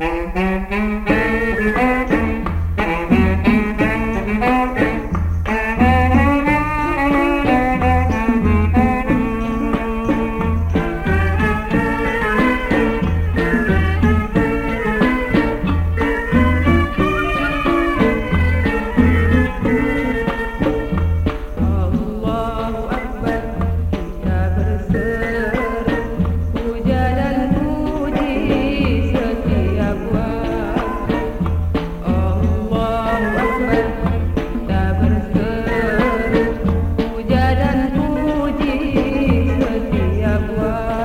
Thank avoir.